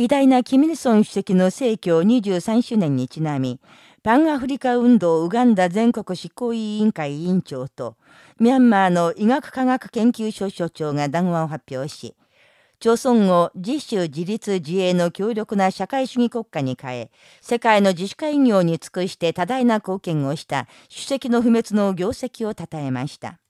偉大なキミルソン主席の逝去23周年にちなみ、パンアフリカ運動ウガンダ全国執行委員会委員長と、ミャンマーの医学科学研究所所長が談話を発表し、朝鮮を自主自立自衛の強力な社会主義国家に変え、世界の自主開業に尽くして多大な貢献をした主席の不滅の業績を称えました。